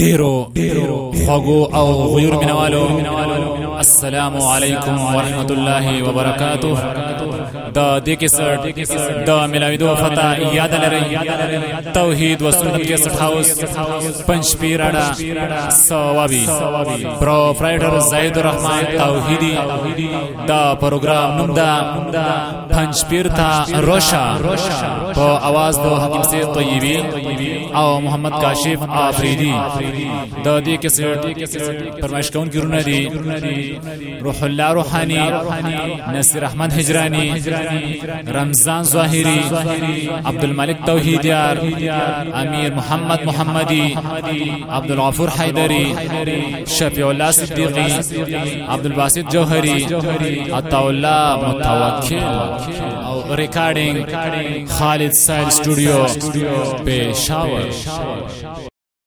ډیرو خوږو او غیور منوالو السلام علیکم ورحمۃ اللہ وبرکاتہ دا د دا ملاوی دو فتا یاد لري توحید و سنت کیسټ هاوس پنځ سوابی پرو فرائیڈر زید الرحمن توحیدی دا پروگرام نوم پنچ پیر تھا روشا پو آواز دو حکم سے طیبی او محمد کاشف آفریدی دا د کیسټ پرمایش کون کیرونه دی روح الله روحانی نصر احمد هجرانی رمضان ظاهری عبد الملک توحیدیار امیر محمد محمدی عبد الغفور حیدری شفیع الله صدیقی عبد الباسط جوهری عطا الله متوکل او ریکارڈنگ خالد سائل اسٹوڈیو پشاور